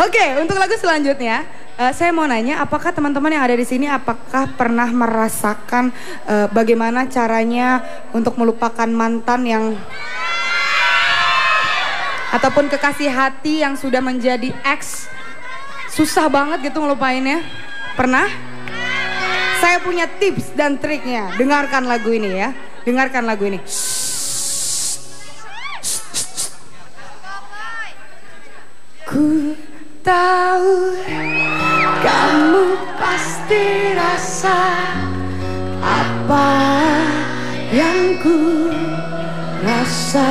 Oke, untuk lagu selanjutnya, uh, saya mau nanya, apakah teman-teman yang ada di sini, apakah pernah merasakan uh, bagaimana caranya untuk melupakan mantan yang ataupun kekasih hati yang sudah menjadi ex, susah banget gitu ngelupainnya? Pernah? Saya punya tips dan triknya. Dengarkan lagu ini ya. Dengarkan lagu ini. Ku tahu. Kamu pasti rasa apa yang ku rasa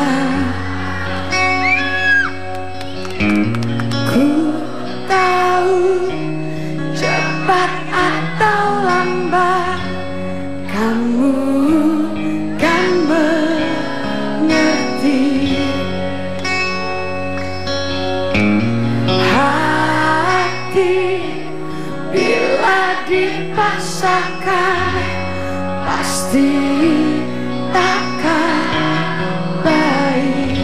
dipaksakan pasti takkan baik.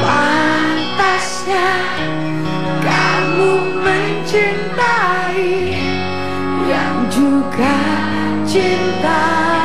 Pantasnya kamu mencintai yang juga cintai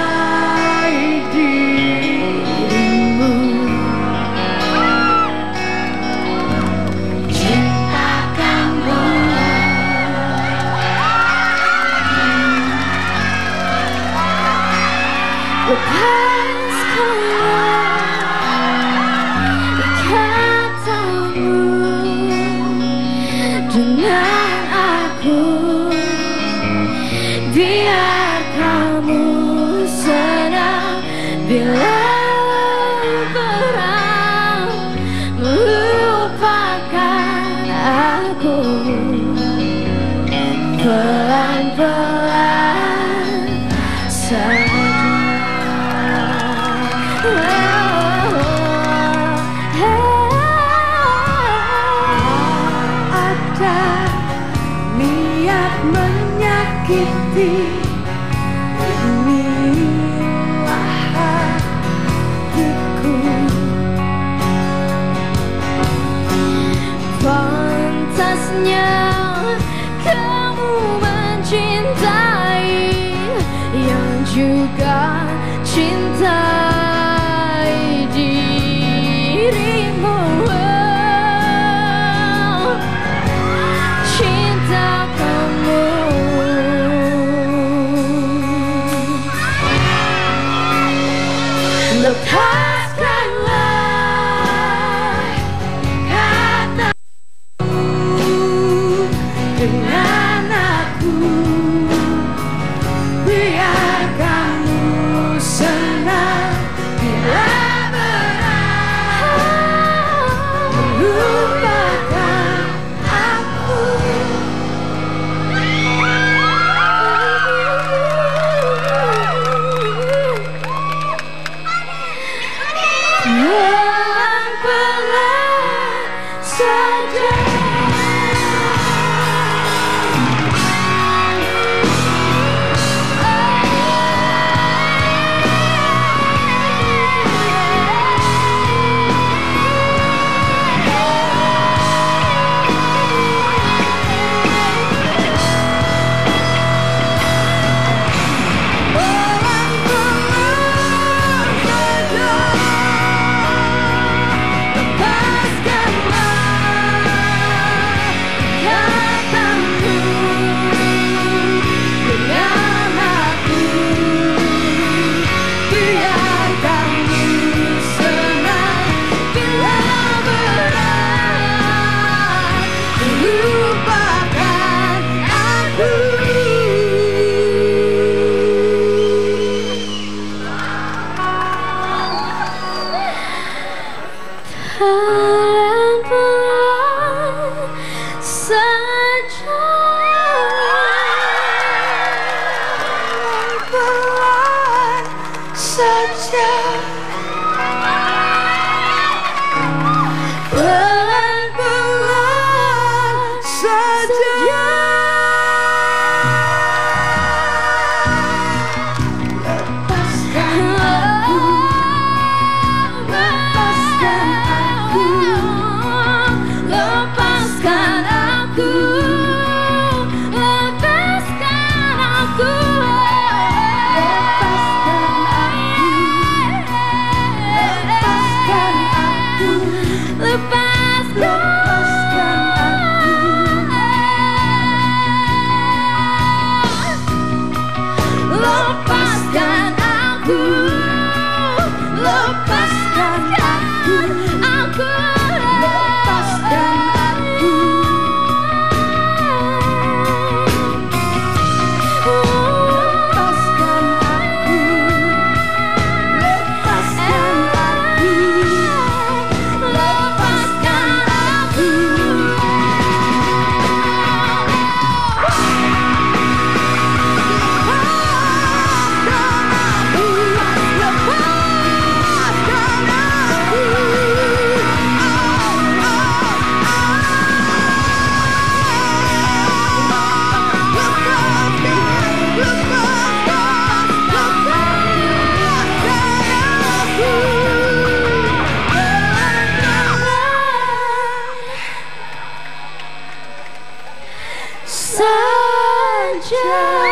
dengan aku biar kamu senang. Bila perang melupakan aku be will come. 再见。